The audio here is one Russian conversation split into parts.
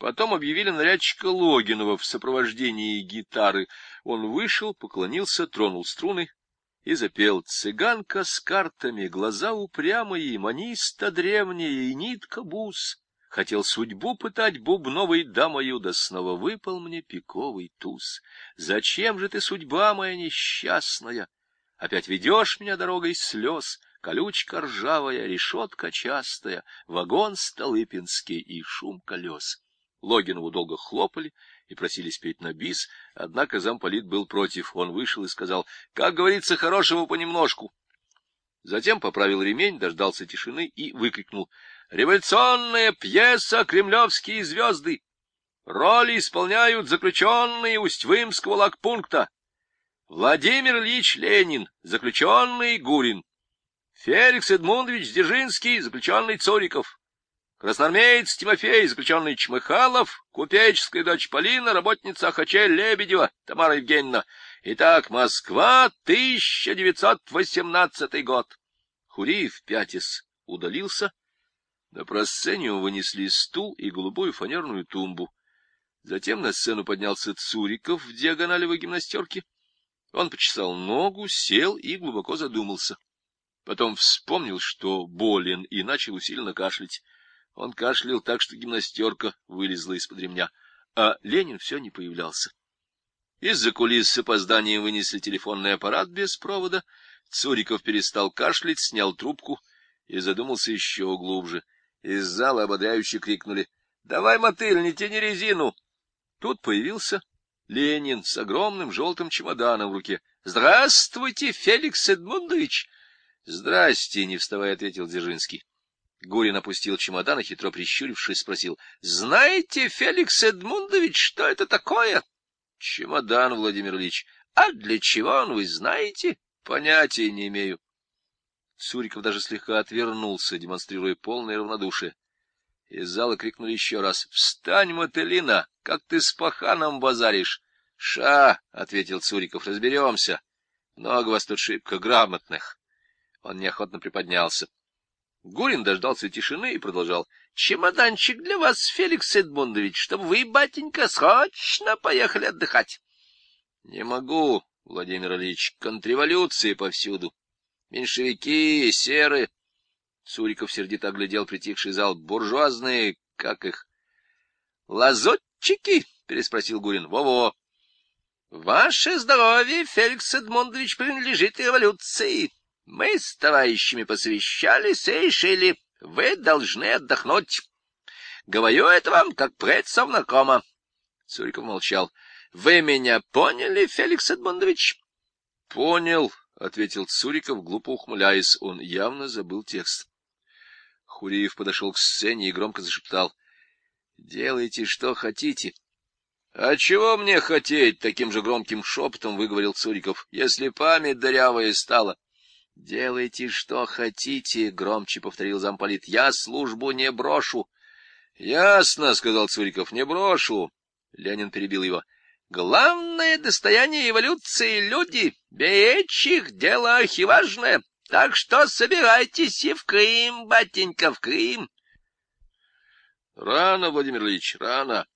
Потом объявили нарядчика Логинова в сопровождении гитары. Он вышел, поклонился, тронул струны и запел «Цыганка с картами, глаза упрямые, маниста древняя и нитка бус». Хотел судьбу пытать бубновой дамою, да снова выпал мне пиковый туз. Зачем же ты, судьба моя несчастная? Опять ведешь меня дорогой слез, колючка ржавая, решетка частая, вагон столыпинский и шум колес. Логинову долго хлопали и просили спеть на бис, однако замполит был против. Он вышел и сказал, как говорится, хорошего понемножку. Затем поправил ремень, дождался тишины и выкрикнул. «Революционная пьеса «Кремлевские звезды». Роли исполняют заключенные Усть-Вымского лагпункта. Владимир Ильич Ленин, заключенный Гурин. Феликс Эдмундович Дзержинский, заключенный Цуриков. Красноармеец Тимофей, заключенный Чмыхалов, купеческая дочь Полина, работница Ахачель Лебедева, Тамара Евгеньевна. Итак, Москва, 1918 год. Хуриев пятис удалился. На просцению вынесли стул и голубую фанерную тумбу. Затем на сцену поднялся Цуриков в диагоналевой гимнастерке. Он почесал ногу, сел и глубоко задумался. Потом вспомнил, что болен, и начал усиленно кашлять. Он кашлял так, что гимнастерка вылезла из-под ремня, а Ленин все не появлялся. Из-за кулис с опозданием вынесли телефонный аппарат без провода. Цуриков перестал кашлять, снял трубку и задумался еще глубже. Из зала ободряюще крикнули «Давай, мотыль, не тяни резину!» Тут появился Ленин с огромным желтым чемоданом в руке. «Здравствуйте, Феликс Эдмундович!» «Здрасте!» — не вставая, ответил Дзержинский. Гурин опустил чемодан и, хитро прищурившись, спросил. — Знаете, Феликс Эдмундович, что это такое? — Чемодан, Владимир Ильич. — А для чего он, вы знаете? — Понятия не имею. Цуриков даже слегка отвернулся, демонстрируя полное равнодушие. Из зала крикнули еще раз. — Встань, Мотылина! Как ты с паханом базаришь? — Ша! — ответил Цуриков. — Разберемся. Много вас тут шибко грамотных. Он неохотно приподнялся. — Гурин дождался тишины и продолжал. — Чемоданчик для вас, Феликс Эдмундович, чтобы вы, батенька, срочно поехали отдыхать. — Не могу, Владимир Ильич, контрреволюции повсюду. Меньшевики, серы. Цуриков сердито оглядел притихший зал. Буржуазные, как их? — Лазотчики? — переспросил Гурин. Во — Во-во. — Ваше здоровье, Феликс Эдмундович, принадлежит революции. Мы с товарищами посвящались и решили, вы должны отдохнуть. Говорю это вам, как предсовнакома. Цуриков молчал. — Вы меня поняли, Феликс Эдмундович? — Понял, — ответил Цуриков, глупо ухмыляясь. Он явно забыл текст. Хуриев подошел к сцене и громко зашептал. — Делайте, что хотите. — А чего мне хотеть? — таким же громким шепотом выговорил Цуриков. — Если память дырявая стала. —— Делайте, что хотите, — громче повторил замполит. — Я службу не брошу. — Ясно, — сказал Цуриков, — не брошу. Ленин перебил его. — Главное достояние эволюции — люди. Беречь их — дело архиважное. Так что собирайтесь и в Крым, батенька, в Крым. — Рано, Владимир Ильич, рано.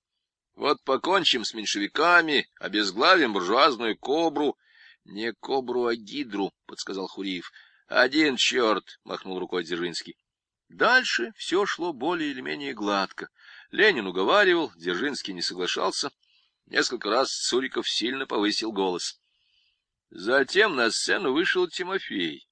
Вот покончим с меньшевиками, обезглавим буржуазную кобру —— Не кобру, а гидру, — подсказал Хуриев. — Один черт, — махнул рукой Дзержинский. Дальше все шло более или менее гладко. Ленин уговаривал, Дзержинский не соглашался. Несколько раз Цуриков сильно повысил голос. Затем на сцену вышел Тимофей.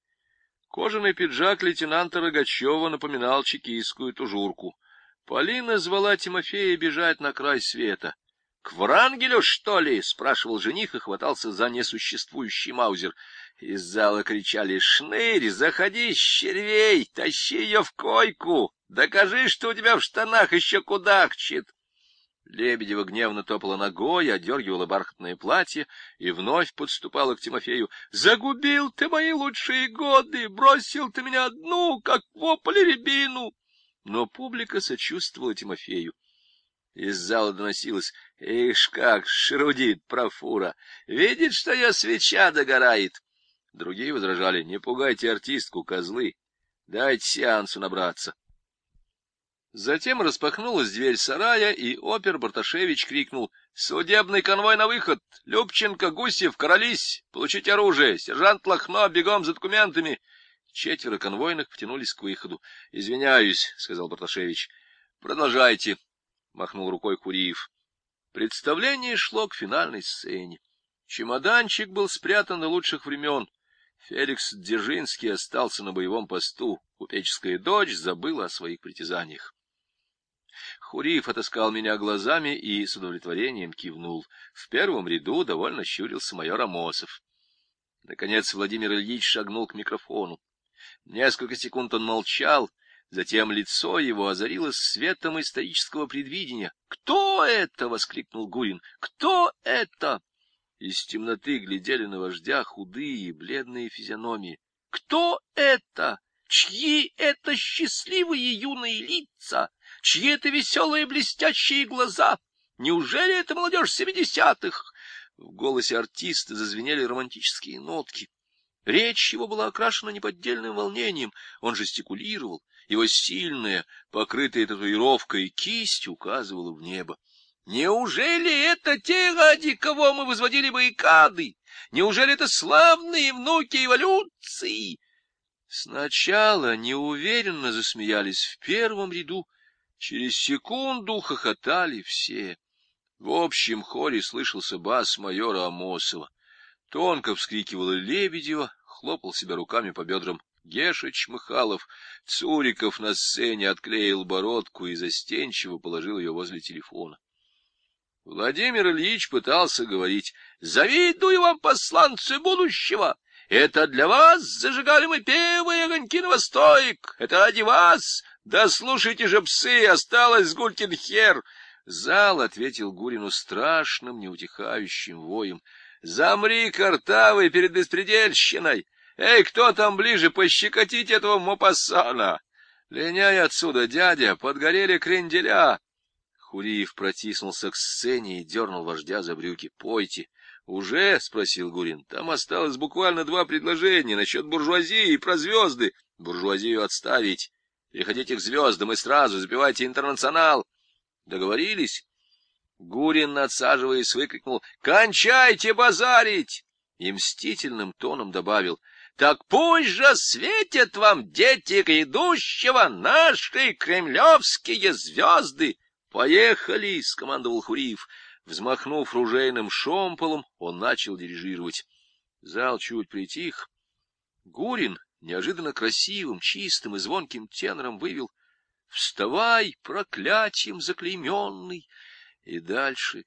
Кожаный пиджак лейтенанта Рогачева напоминал чекистскую тужурку. Полина звала Тимофея бежать на край света. — К Врангелю, что ли? — спрашивал жених и хватался за несуществующий маузер. Из зала кричали «Шнырь, заходи, червей, тащи ее в койку! Докажи, что у тебя в штанах еще кудахчет!» Лебедева гневно топала ногой, одергивала бархатное платье и вновь подступала к Тимофею. «Загубил ты мои лучшие годы! Бросил ты меня одну, как вопль рябину!» Но публика сочувствовала Тимофею. Из зала доносилось. Ишь как шрудит профура! Видит, что ее свеча догорает! Другие возражали. Не пугайте артистку, козлы. Дайте сеансу набраться. Затем распахнулась дверь сарая, и опер Барташевич крикнул «Судебный конвой на выход! Любченко, Гусев, Королись! Получить оружие! Сержант Лохно, бегом за документами!» Четверо конвойных потянулись к выходу. — Извиняюсь, — сказал Барташевич. — Продолжайте, — махнул рукой Куриев. Представление шло к финальной сцене. Чемоданчик был спрятан до лучших времен. Феликс Дзержинский остался на боевом посту. Купеческая дочь забыла о своих притязаниях. Хуриев отыскал меня глазами и с удовлетворением кивнул. В первом ряду довольно щурился майор Амосов. Наконец Владимир Ильич шагнул к микрофону. Несколько секунд он молчал, затем лицо его озарилось светом исторического предвидения. «Кто это?» — воскликнул Гурин. «Кто это?» Из темноты глядели на вождя худые, бледные физиономии. «Кто это? Чьи это счастливые юные лица? Чьи это веселые блестящие глаза? Неужели это молодежь семидесятых? В голосе артиста зазвенели романтические нотки. Речь его была окрашена неподдельным волнением, он жестикулировал, его сильная, покрытая татуировкой кисть указывала в небо. Неужели это те, ради кого мы возводили баррикады? Неужели это славные внуки эволюции? Сначала неуверенно засмеялись в первом ряду, Через секунду хохотали все. В общем хоре слышался бас майора Амосова. Тонко вскрикивала Лебедева, хлопал себя руками по бедрам Геша Чмыхалов. Цуриков на сцене отклеил бородку и застенчиво положил ее возле телефона. Владимир Ильич пытался говорить «Завидую вам, посланцы будущего! Это для вас зажигали мы первые огоньки новостоек! Это ради вас! Да слушайте же, псы, осталось Гулькин хер! Зал ответил Гурину страшным, неутихающим воем. Замри, картавый, перед беспредельщиной! Эй, кто там ближе, пощекотить этого мопассана! Леняй отсюда, дядя, подгорели кренделя! Хуриев протиснулся к сцене и дернул вождя за брюки. — Пойте. — Уже? — спросил Гурин. — Там осталось буквально два предложения насчет буржуазии и про звезды. Буржуазию отставить. Переходите к звездам и сразу забивайте интернационал. Договорились? Гурин, надсаживаясь, выкрикнул «Кончайте базарить!» и мстительным тоном добавил «Так пусть же светят вам, дети грядущего, наши кремлевские звезды!» «Поехали!» — скомандовал Хуриев. Взмахнув ружейным шомполом, он начал дирижировать. Зал чуть притих. Гурин неожиданно красивым, чистым и звонким тенором вывел «Вставай, проклятием заклейменный!» И дальше,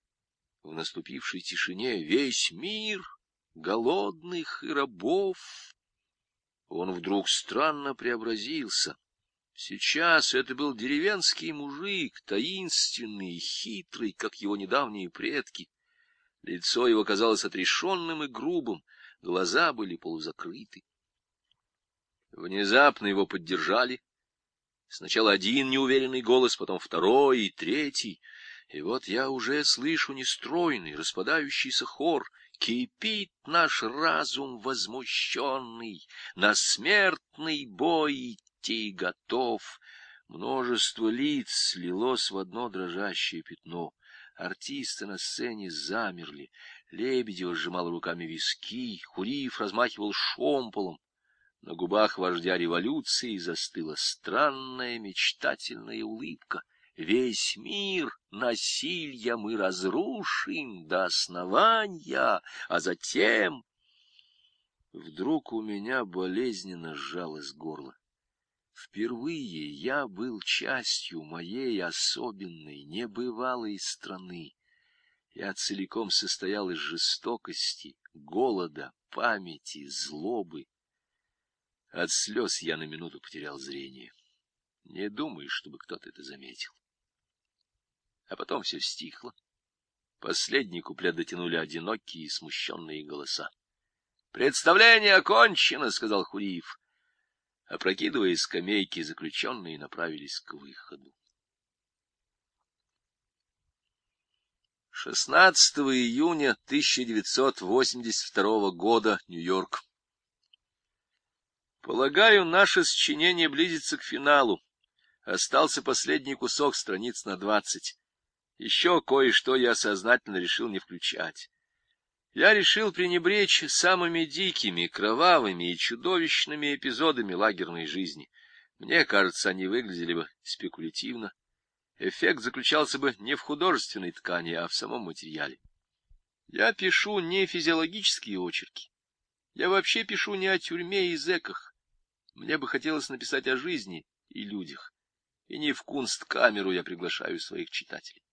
в наступившей тишине, весь мир голодных и рабов. Он вдруг странно преобразился. Сейчас это был деревенский мужик, таинственный и хитрый, как его недавние предки. Лицо его казалось отрешенным и грубым, глаза были полузакрыты. Внезапно его поддержали. Сначала один неуверенный голос, потом второй и третий. И вот я уже слышу нестройный, распадающийся хор. Кипит наш разум возмущенный, на смертный бой идти готов. Множество лиц слилось в одно дрожащее пятно. Артисты на сцене замерли. Лебедева сжимал руками виски, Хуриев размахивал шомполом. На губах вождя революции застыла странная мечтательная улыбка. Весь мир насилья мы разрушим до основания, а затем... Вдруг у меня болезненно сжалось горло. Впервые я был частью моей особенной, небывалой страны. Я целиком состоял из жестокости, голода, памяти, злобы, от слез я на минуту потерял зрение. Не думаю, чтобы кто-то это заметил. А потом все стихло. Последний куплет дотянули одинокие и смущенные голоса. — Представление окончено, — сказал Хуриев. Опрокидывая скамейки, заключенные направились к выходу. 16 июня 1982 года, Нью-Йорк. Полагаю, наше сочинение близится к финалу. Остался последний кусок страниц на двадцать. Еще кое-что я сознательно решил не включать. Я решил пренебречь самыми дикими, кровавыми и чудовищными эпизодами лагерной жизни. Мне кажется, они выглядели бы спекулятивно. Эффект заключался бы не в художественной ткани, а в самом материале. Я пишу не физиологические очерки. Я вообще пишу не о тюрьме и зэках. Мне бы хотелось написать о жизни и людях. И не в кунсткамеру я приглашаю своих читателей.